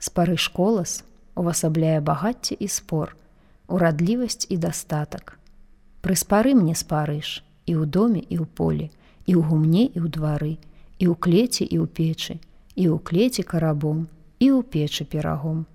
Спарыш колас увасабляе багацце і спор, урадлівасць і дастатак. Прыспары мне спарыш і ў доме і ў полі, і ў гумне і ў двары, і ў клеце і ў печы, і ў клеце карабом, і ў печы перагом.